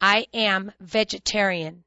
I am vegetarian.